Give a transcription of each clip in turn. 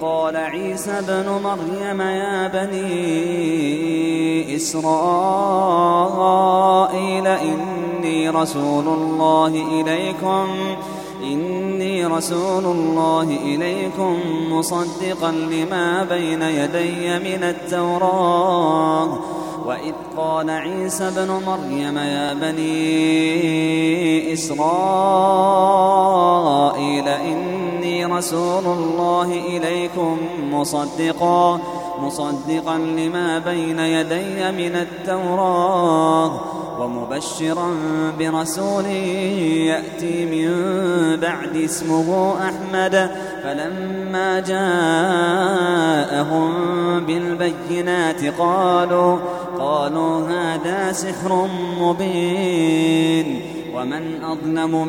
قال عيسى ابن مريم يا بني إسرائيل إني رسول الله إليكم إني رسول الله إليكم مصدقا لما بين يدي من التوراة. وإذ قال عيسى ابن مريم يا بني إسرائيل إني رسول الله إليكم مصدقا مصدقا لما بين يدي من التوراة ومبشرا برسول يأتي من بعد اسمه أحمد فلما جاءهم بالبينات قالوا قالوا هذا سحر مبين ومن أظلم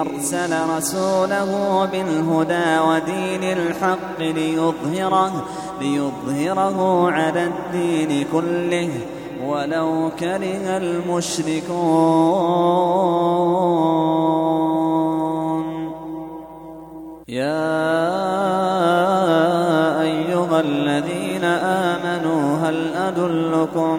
أرسل رسوله بالهدى ودين الحق ليظهره ليظهره على الدين كله. ولو كره المشركون. يا أيها الذين آمنوا هل أدلكم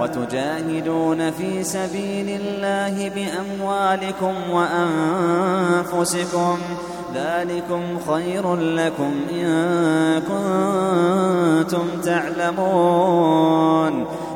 وتجاهدون في سبيل الله بأموالكم وأنفسكم. ذلكم خير لكم إن كنتم تعلمون.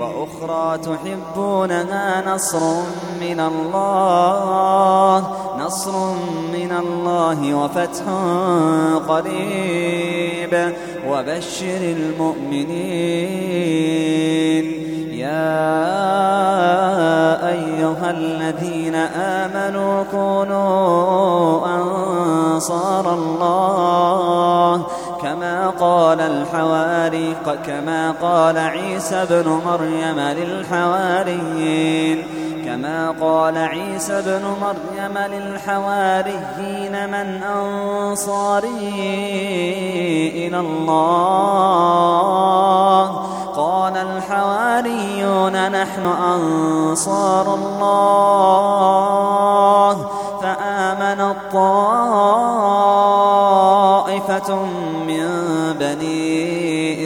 وأخرى تحبونها نصر من الله نصر من الله وفتح قريب. وبشر المؤمنين. يا أيها الذين آمنوا كونوا أنصار الله. قال الحواري كما قال عيسى ابن مريم للحواريين. كما قال عيسى ابن مريم للحواريين من أنصاري إلى الله. قال الحواريون نحن أنصار الله.